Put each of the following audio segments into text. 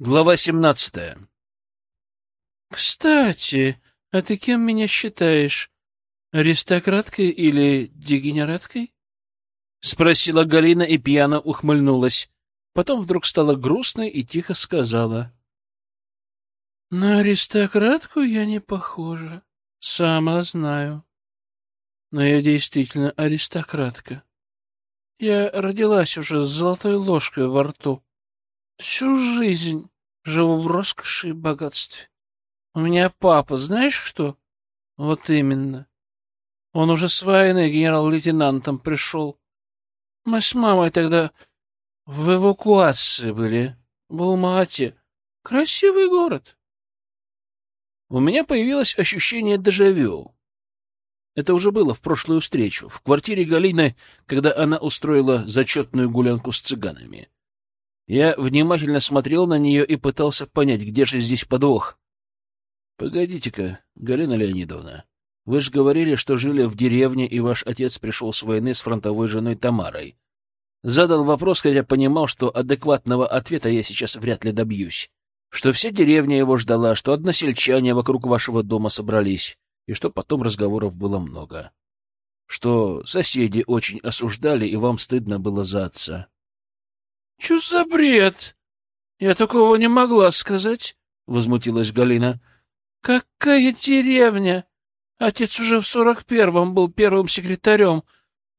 Глава семнадцатая. Кстати, а ты кем меня считаешь? Аристократкой или дегенераткой? Спросила Галина и пьяно ухмыльнулась. Потом вдруг стала грустной и тихо сказала. На аристократку я не похожа, сама знаю. Но я действительно аристократка. Я родилась уже с золотой ложкой во рту. Всю жизнь живу в роскоши и богатстве. У меня папа, знаешь что? Вот именно. Он уже с войны генерал-лейтенантом пришел. Мы с мамой тогда в эвакуации были, в Алма-Ате. Красивый город. У меня появилось ощущение дежавю. Это уже было в прошлую встречу, в квартире Галины, когда она устроила зачетную гулянку с цыганами. Я внимательно смотрел на нее и пытался понять, где же здесь подвох. — Погодите-ка, Галина Леонидовна, вы же говорили, что жили в деревне, и ваш отец пришел с войны с фронтовой женой Тамарой. Задал вопрос, хотя понимал, что адекватного ответа я сейчас вряд ли добьюсь. Что вся деревня его ждала, что односельчане вокруг вашего дома собрались, и что потом разговоров было много. Что соседи очень осуждали, и вам стыдно было за отца. — Чё за бред? Я такого не могла сказать, — возмутилась Галина. — Какая деревня? Отец уже в сорок первом был первым секретарем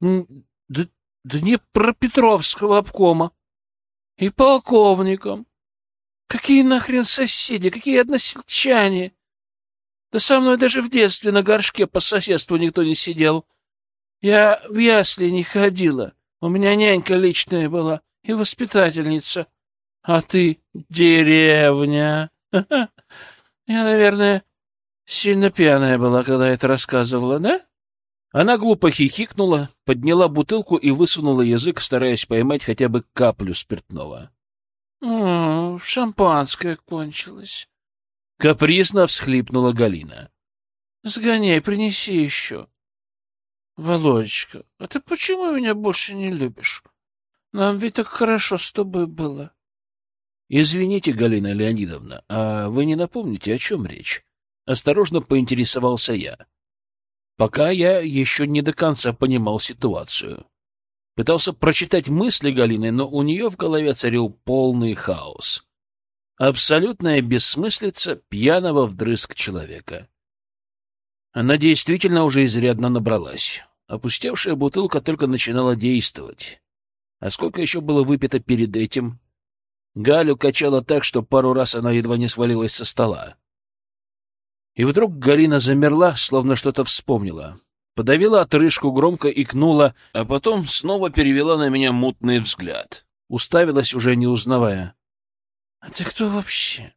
Д Днепропетровского обкома и полковником. Какие нахрен соседи, какие односельчане? Да со мной даже в детстве на горшке по соседству никто не сидел. Я в ясли не ходила, у меня нянька личная была и воспитательница. А ты деревня. Я, наверное, сильно пьяная была, когда это рассказывала, да? Она глупо хихикнула, подняла бутылку и высунула язык, стараясь поймать хотя бы каплю спиртного. — О, шампанское кончилось. Капризно всхлипнула Галина. — Сгоняй, принеси еще. — Володечка, а ты почему меня больше не любишь? Нам ведь так хорошо с тобой было. Извините, Галина Леонидовна, а вы не напомните, о чем речь? Осторожно поинтересовался я. Пока я еще не до конца понимал ситуацию. Пытался прочитать мысли Галины, но у нее в голове царил полный хаос. Абсолютная бессмыслица пьяного вдрызг человека. Она действительно уже изрядно набралась. Опустевшая бутылка только начинала действовать. А сколько еще было выпито перед этим? Галю качало так, что пару раз она едва не свалилась со стола. И вдруг Галина замерла, словно что-то вспомнила. Подавила отрыжку, громко икнула, а потом снова перевела на меня мутный взгляд. Уставилась, уже не узнавая. — А ты кто вообще?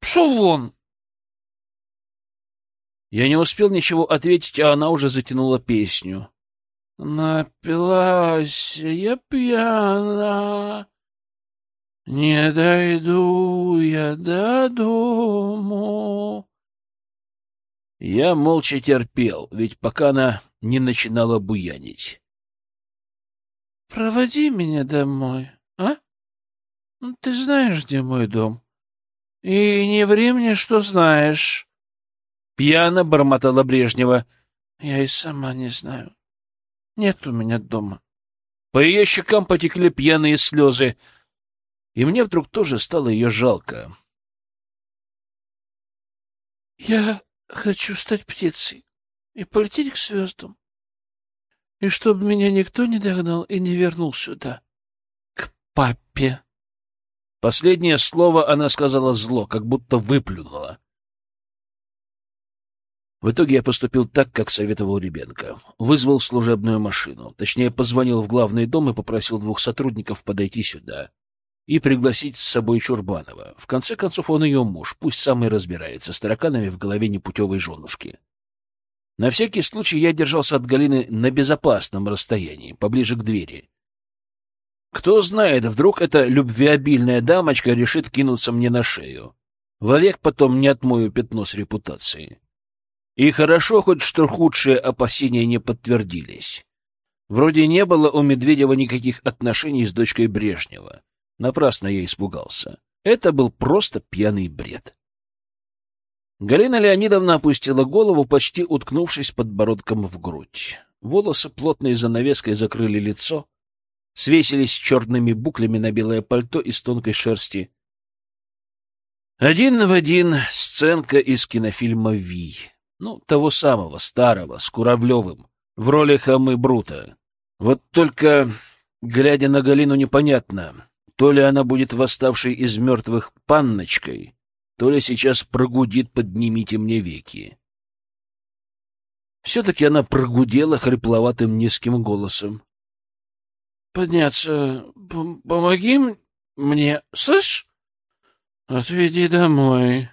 Пшел вон! Я не успел ничего ответить, а она уже затянула песню. Напилась я пьяна, не дойду я до дому. Я молча терпел, ведь пока она не начинала буянить. — Проводи меня домой, а? Ты знаешь, где мой дом. И не ври мне, что знаешь. Пьяно бормотала Брежнева. Я и сама не знаю. Нет у меня дома. По ее щекам потекли пьяные слезы, и мне вдруг тоже стало ее жалко. Я хочу стать птицей и полететь к звездам, и чтобы меня никто не догнал и не вернул сюда, к папе. Последнее слово она сказала зло, как будто выплюнула. В итоге я поступил так, как советовал Ребенко. Вызвал служебную машину. Точнее, позвонил в главный дом и попросил двух сотрудников подойти сюда и пригласить с собой Чурбанова. В конце концов, он ее муж, пусть сам и разбирается с тараканами в голове непутевой женушки. На всякий случай я держался от Галины на безопасном расстоянии, поближе к двери. Кто знает, вдруг эта любвеобильная дамочка решит кинуться мне на шею. Вовек потом не отмою пятно с репутацией. И хорошо хоть, что худшие опасения не подтвердились. Вроде не было у Медведева никаких отношений с дочкой Брежнева. Напрасно я испугался. Это был просто пьяный бред. Галина Леонидовна опустила голову, почти уткнувшись подбородком в грудь. Волосы плотной занавеской закрыли лицо, свесились черными буклями на белое пальто из тонкой шерсти. Один в один сценка из кинофильма «Ви». Ну, того самого, старого, с Куравлевым, в роли хамы Брута. Вот только, глядя на Галину, непонятно, то ли она будет восставшей из мертвых панночкой, то ли сейчас прогудит «поднимите мне веки». Все-таки она прогудела хрипловатым низким голосом. — Подняться, помоги мне, слышь? Отведи домой.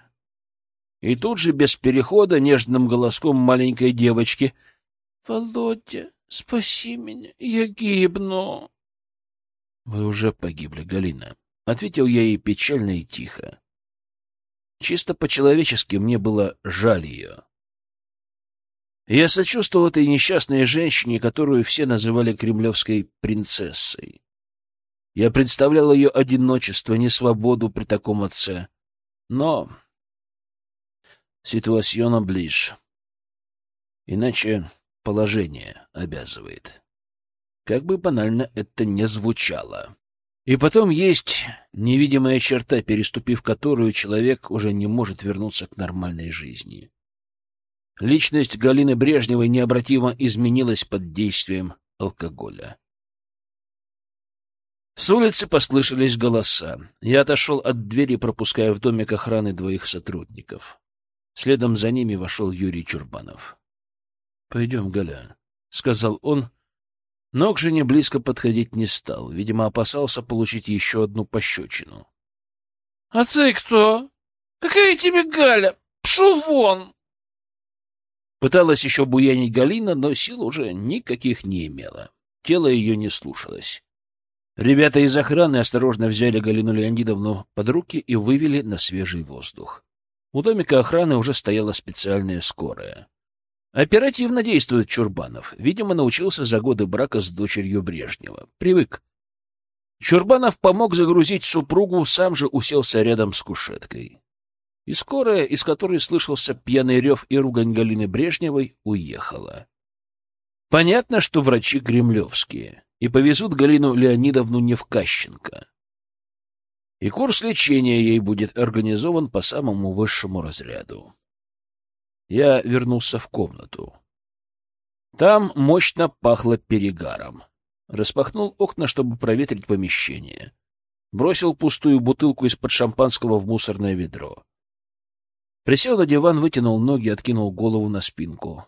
И тут же, без перехода, нежным голоском маленькой девочки. — Володя, спаси меня, я гибну. — Вы уже погибли, Галина, — ответил я ей печально и тихо. Чисто по-человечески мне было жаль ее. Я сочувствовал этой несчастной женщине, которую все называли кремлевской принцессой. Я представлял ее одиночество, несвободу при таком отце. Но ситуациона ближе. Иначе положение обязывает. Как бы банально это не звучало. И потом есть невидимая черта, переступив которую человек уже не может вернуться к нормальной жизни. Личность Галины Брежневой необратимо изменилась под действием алкоголя. С улицы послышались голоса. Я отошел от двери, пропуская в домик охраны двоих сотрудников. Следом за ними вошел Юрий Чурбанов. — Пойдем, Галя, — сказал он, но к жене близко подходить не стал. Видимо, опасался получить еще одну пощечину. — А ты кто? Какая тебе Галя? Пшел вон! Пыталась еще буянить Галина, но сил уже никаких не имела. Тело ее не слушалось. Ребята из охраны осторожно взяли Галину Леонидовну под руки и вывели на свежий воздух. У домика охраны уже стояла специальная скорая. Оперативно действует Чурбанов. Видимо, научился за годы брака с дочерью Брежнева. Привык. Чурбанов помог загрузить супругу, сам же уселся рядом с кушеткой. И скорая, из которой слышался пьяный рев и ругань Галины Брежневой, уехала. Понятно, что врачи кремлевские, и повезут Галину Леонидовну не в Кащенко. И курс лечения ей будет организован по самому высшему разряду. Я вернулся в комнату. Там мощно пахло перегаром. Распахнул окна, чтобы проветрить помещение. Бросил пустую бутылку из-под шампанского в мусорное ведро. Присел на диван, вытянул ноги, откинул голову на спинку.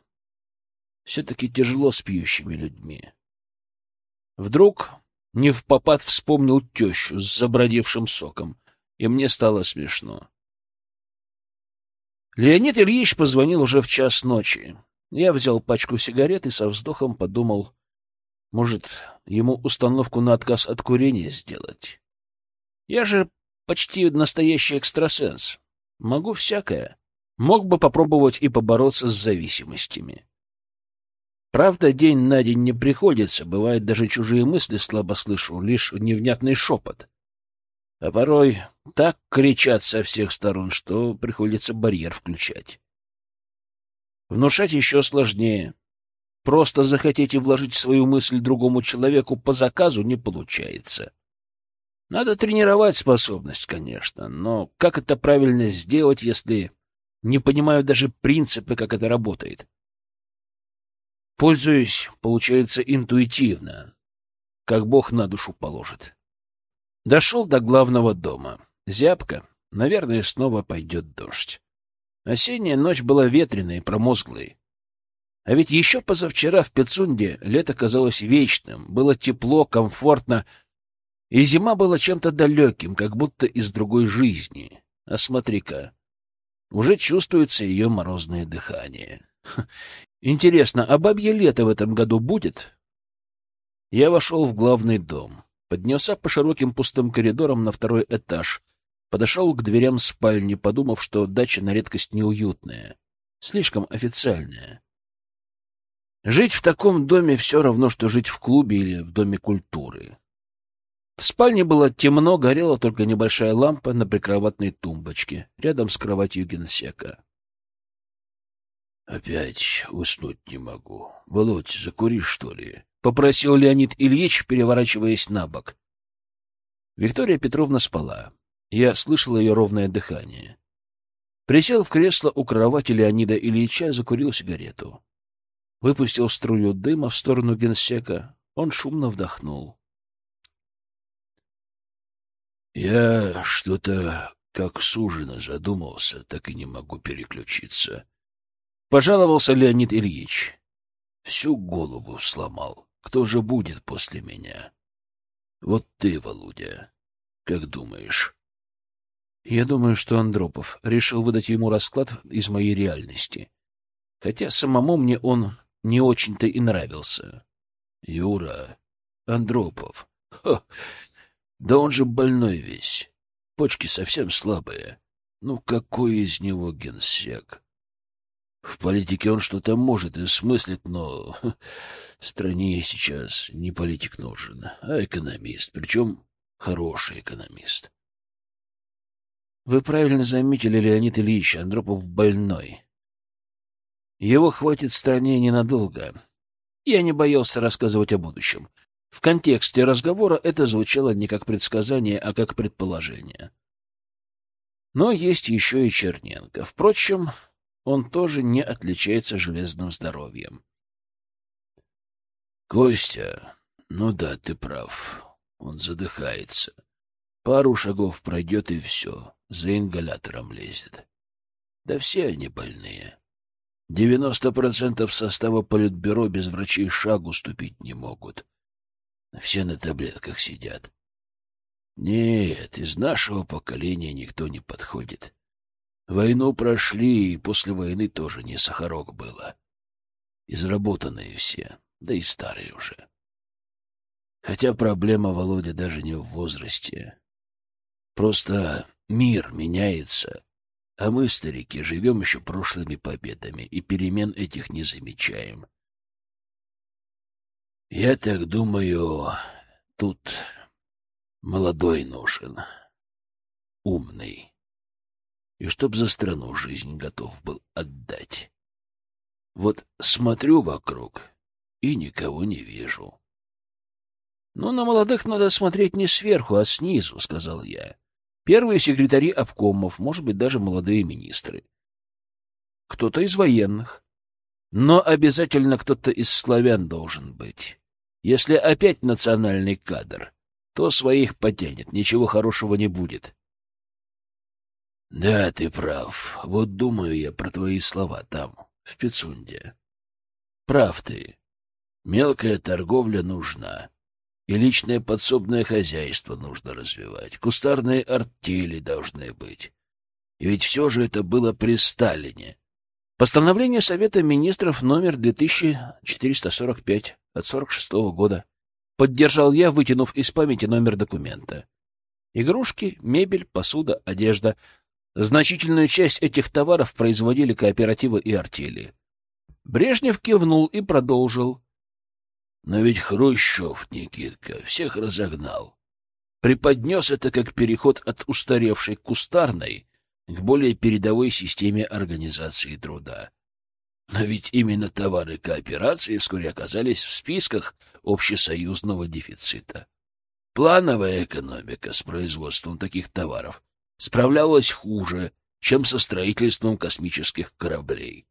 Все-таки тяжело с пьющими людьми. Вдруг не в попад вспомнил тещу с забродевшим соком, и мне стало смешно. Леонид Ильич позвонил уже в час ночи. Я взял пачку сигарет и со вздохом подумал, может, ему установку на отказ от курения сделать. Я же почти настоящий экстрасенс. Могу всякое. Мог бы попробовать и побороться с зависимостями. Правда, день на день не приходится, бывает, даже чужие мысли слабо слышу, лишь невнятный шепот а порой так кричат со всех сторон, что приходится барьер включать. Внушать еще сложнее. Просто захотите вложить свою мысль другому человеку по заказу не получается. Надо тренировать способность, конечно, но как это правильно сделать, если не понимаю даже принципы, как это работает? Пользуюсь, получается, интуитивно, как Бог на душу положит. Дошел до главного дома. Зябко. Наверное, снова пойдет дождь. Осенняя ночь была ветреной и промозглой. А ведь еще позавчера в Пецунде лето казалось вечным, было тепло, комфортно, и зима была чем-то далеким, как будто из другой жизни. А смотри-ка, уже чувствуется ее морозное дыхание. Интересно, а бабье лето в этом году будет? Я вошел в главный дом. Поднялся по широким пустым коридорам на второй этаж. Подошел к дверям спальни, подумав, что дача на редкость неуютная. Слишком официальная. Жить в таком доме все равно, что жить в клубе или в доме культуры. В спальне было темно, горела только небольшая лампа на прикроватной тумбочке, рядом с кроватью генсека. «Опять уснуть не могу. Володь, закури, что ли?» — попросил Леонид Ильич, переворачиваясь на бок. Виктория Петровна спала. Я слышал ее ровное дыхание. Присел в кресло у кровати Леонида Ильича, закурил сигарету. Выпустил струю дыма в сторону генсека. Он шумно вдохнул. Я что-то как сужено задумался, так и не могу переключиться. Пожаловался Леонид Ильич. Всю голову сломал. Кто же будет после меня? Вот ты, Володя, как думаешь? Я думаю, что Андропов решил выдать ему расклад из моей реальности. Хотя самому мне он не очень-то и нравился. Юра, Андропов. Ха, да он же больной весь. Почки совсем слабые. Ну, какой из него генсек? В политике он что-то может и смыслит, но стране сейчас не политик нужен, а экономист, причем хороший экономист. Вы правильно заметили, Леонид Ильич, Андропов больной. Его хватит стране ненадолго. Я не боялся рассказывать о будущем. В контексте разговора это звучало не как предсказание, а как предположение. Но есть еще и Черненко. Впрочем, он тоже не отличается железным здоровьем. «Костя, ну да, ты прав. Он задыхается. Пару шагов пройдет и все, за ингалятором лезет. Да все они больные. Девяносто процентов состава политбюро без врачей шагу ступить не могут. Все на таблетках сидят. Нет, из нашего поколения никто не подходит. Войну прошли, и после войны тоже не сахарок было. Изработанные все, да и старые уже. Хотя проблема, Володя, даже не в возрасте. Просто мир меняется, а мы, старики, живем еще прошлыми победами и перемен этих не замечаем. Я так думаю, тут молодой нужен, умный, и чтоб за страну жизнь готов был отдать. Вот смотрю вокруг и никого не вижу. — Ну, на молодых надо смотреть не сверху, а снизу, — сказал я. Первые секретари обкомов, может быть, даже молодые министры. Кто-то из военных. Но обязательно кто-то из славян должен быть. Если опять национальный кадр, то своих потянет, ничего хорошего не будет. Да, ты прав. Вот думаю я про твои слова там, в Пицунде. Прав ты. Мелкая торговля нужна. И личное подсобное хозяйство нужно развивать. Кустарные артели должны быть. И ведь все же это было при Сталине. Постановление Совета министров номер 2445 от 46 -го года. Поддержал я, вытянув из памяти номер документа. Игрушки, мебель, посуда, одежда. Значительную часть этих товаров производили кооперативы и артели. Брежнев кивнул и продолжил. Но ведь Хрущев, Никитка, всех разогнал. Преподнес это как переход от устаревшей кустарной к более передовой системе организации труда. Но ведь именно товары кооперации вскоре оказались в списках общесоюзного дефицита. Плановая экономика с производством таких товаров справлялась хуже, чем со строительством космических кораблей.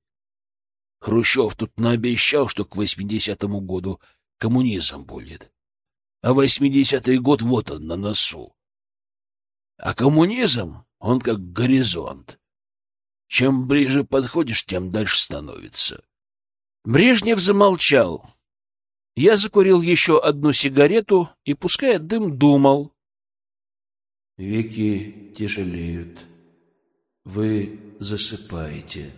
Хрущев тут наобещал, что к 80-му году коммунизм будет. А 80-й год вот он на носу. А коммунизм он как горизонт. Чем ближе подходишь, тем дальше становится. Брежнев замолчал. Я закурил еще одну сигарету и, пуская дым, думал. Веки тяжелеют. Вы засыпаете.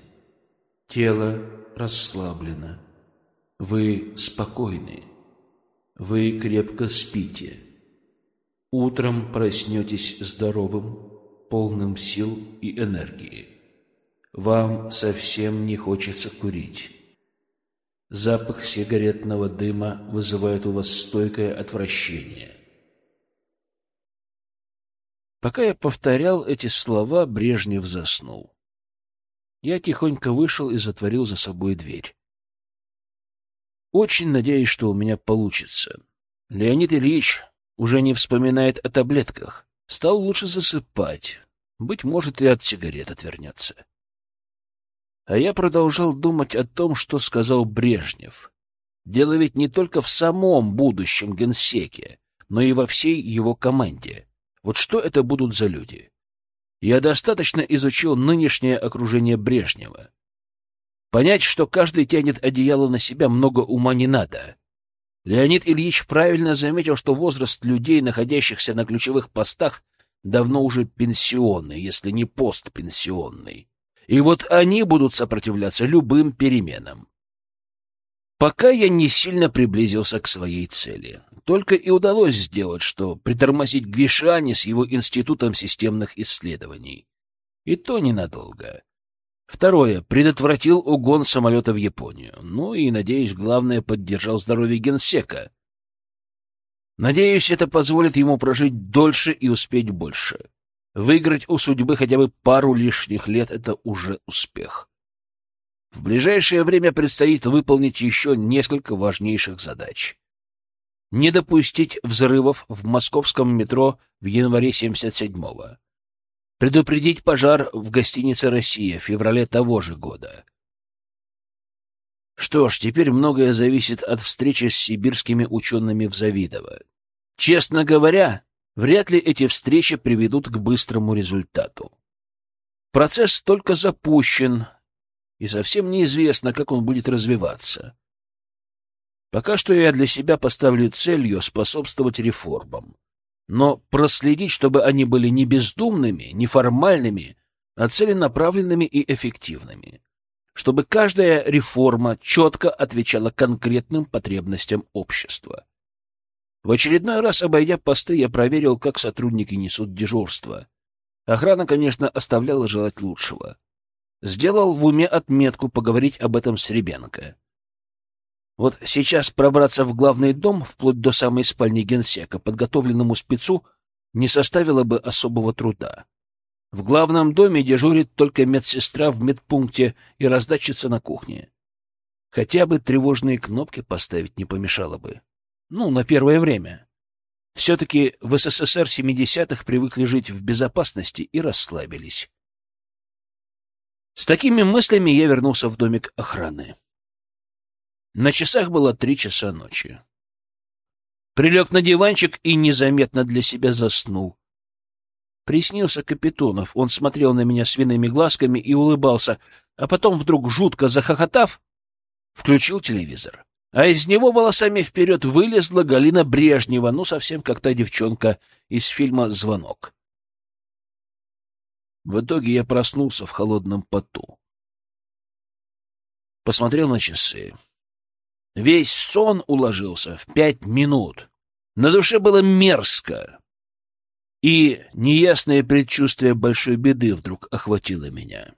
Тело расслаблено. Вы спокойны. Вы крепко спите. Утром проснетесь здоровым, полным сил и энергии. Вам совсем не хочется курить. Запах сигаретного дыма вызывает у вас стойкое отвращение. Пока я повторял эти слова, Брежнев заснул. Я тихонько вышел и затворил за собой дверь. Очень надеюсь, что у меня получится. Леонид Ильич уже не вспоминает о таблетках. Стал лучше засыпать. Быть может, и от сигарет отвернется. А я продолжал думать о том, что сказал Брежнев. Дело ведь не только в самом будущем генсеке, но и во всей его команде. Вот что это будут за люди? Я достаточно изучил нынешнее окружение Брежнева. Понять, что каждый тянет одеяло на себя, много ума не надо. Леонид Ильич правильно заметил, что возраст людей, находящихся на ключевых постах, давно уже пенсионный, если не постпенсионный. И вот они будут сопротивляться любым переменам. Пока я не сильно приблизился к своей цели. Только и удалось сделать, что притормозить Гвишани с его институтом системных исследований. И то ненадолго. Второе. Предотвратил угон самолета в Японию. Ну и, надеюсь, главное, поддержал здоровье генсека. Надеюсь, это позволит ему прожить дольше и успеть больше. Выиграть у судьбы хотя бы пару лишних лет — это уже успех. В ближайшее время предстоит выполнить еще несколько важнейших задач. Не допустить взрывов в московском метро в январе 77-го. Предупредить пожар в гостинице «Россия» в феврале того же года. Что ж, теперь многое зависит от встречи с сибирскими учеными в Завидово. Честно говоря, вряд ли эти встречи приведут к быстрому результату. Процесс только запущен, и совсем неизвестно, как он будет развиваться. Пока что я для себя поставлю целью способствовать реформам, но проследить, чтобы они были не бездумными, не формальными, а целенаправленными и эффективными, чтобы каждая реформа четко отвечала конкретным потребностям общества. В очередной раз, обойдя посты, я проверил, как сотрудники несут дежурство. Охрана, конечно, оставляла желать лучшего. Сделал в уме отметку поговорить об этом с Ребенко. Вот сейчас пробраться в главный дом, вплоть до самой спальни генсека, подготовленному спецу, не составило бы особого труда. В главном доме дежурит только медсестра в медпункте и раздатчица на кухне. Хотя бы тревожные кнопки поставить не помешало бы. Ну, на первое время. Все-таки в СССР 70-х привыкли жить в безопасности и расслабились. С такими мыслями я вернулся в домик охраны. На часах было три часа ночи. Прилег на диванчик и незаметно для себя заснул. Приснился Капитонов. Он смотрел на меня свиными глазками и улыбался, а потом, вдруг жутко захохотав, включил телевизор а из него волосами вперед вылезла Галина Брежнева, ну, совсем как та девчонка из фильма «Звонок». В итоге я проснулся в холодном поту. Посмотрел на часы. Весь сон уложился в пять минут. На душе было мерзко. И неясное предчувствие большой беды вдруг охватило меня.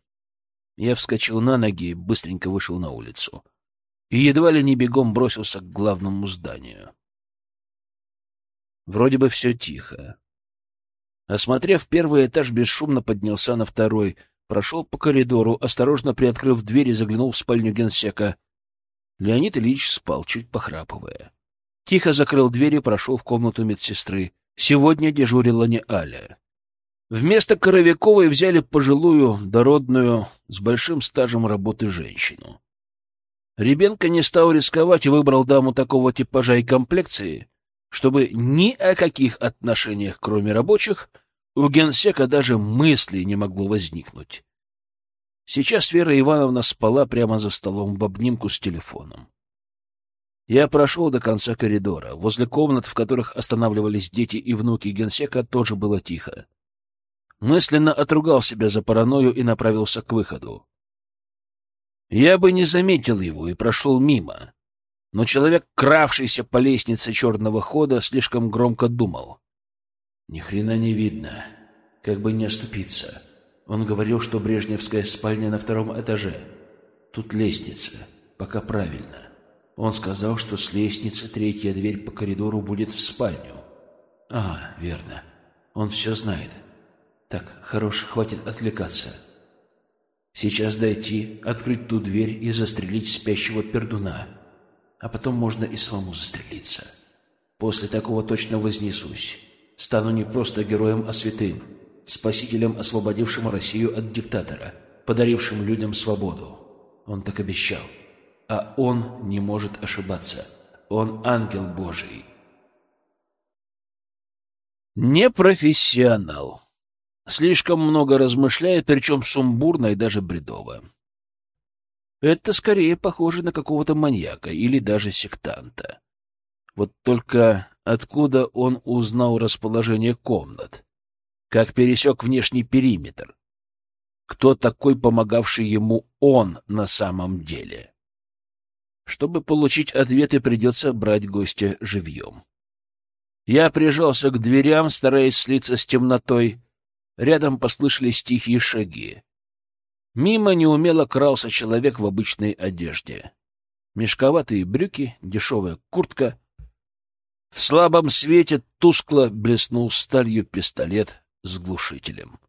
Я вскочил на ноги и быстренько вышел на улицу и едва ли не бегом бросился к главному зданию. Вроде бы все тихо. Осмотрев первый этаж, бесшумно поднялся на второй, прошел по коридору, осторожно приоткрыв дверь и заглянул в спальню генсека. Леонид Ильич спал, чуть похрапывая. Тихо закрыл дверь и прошел в комнату медсестры. Сегодня дежурила не Аля. Вместо Коровяковой взяли пожилую, дородную, с большим стажем работы женщину. Ребенка не стал рисковать и выбрал даму такого типажа и комплекции, чтобы ни о каких отношениях, кроме рабочих, у генсека даже мысли не могло возникнуть. Сейчас Вера Ивановна спала прямо за столом в обнимку с телефоном. Я прошел до конца коридора. Возле комнат, в которых останавливались дети и внуки генсека, тоже было тихо. Мысленно отругал себя за паранойю и направился к выходу. Я бы не заметил его и прошел мимо. Но человек, кравшийся по лестнице черного хода, слишком громко думал. Ни хрена не видно. Как бы не оступиться. Он говорил, что Брежневская спальня на втором этаже. Тут лестница. Пока правильно. Он сказал, что с лестницы третья дверь по коридору будет в спальню. А, верно. Он все знает. Так, хорош, хватит отвлекаться. Сейчас дойти, открыть ту дверь и застрелить спящего пердуна. А потом можно и самому застрелиться. После такого точно вознесусь. Стану не просто героем, а святым. Спасителем, освободившим Россию от диктатора, подарившим людям свободу. Он так обещал. А он не может ошибаться. Он ангел Божий. Непрофессионал. Слишком много размышляет, причем сумбурно и даже бредово. Это скорее похоже на какого-то маньяка или даже сектанта. Вот только откуда он узнал расположение комнат? Как пересек внешний периметр? Кто такой помогавший ему он на самом деле? Чтобы получить ответы, придется брать гостя живьем. Я прижался к дверям, стараясь слиться с темнотой. Рядом послышались тихие шаги. Мимо неумело крался человек в обычной одежде. Мешковатые брюки, дешевая куртка. В слабом свете тускло блеснул сталью пистолет с глушителем.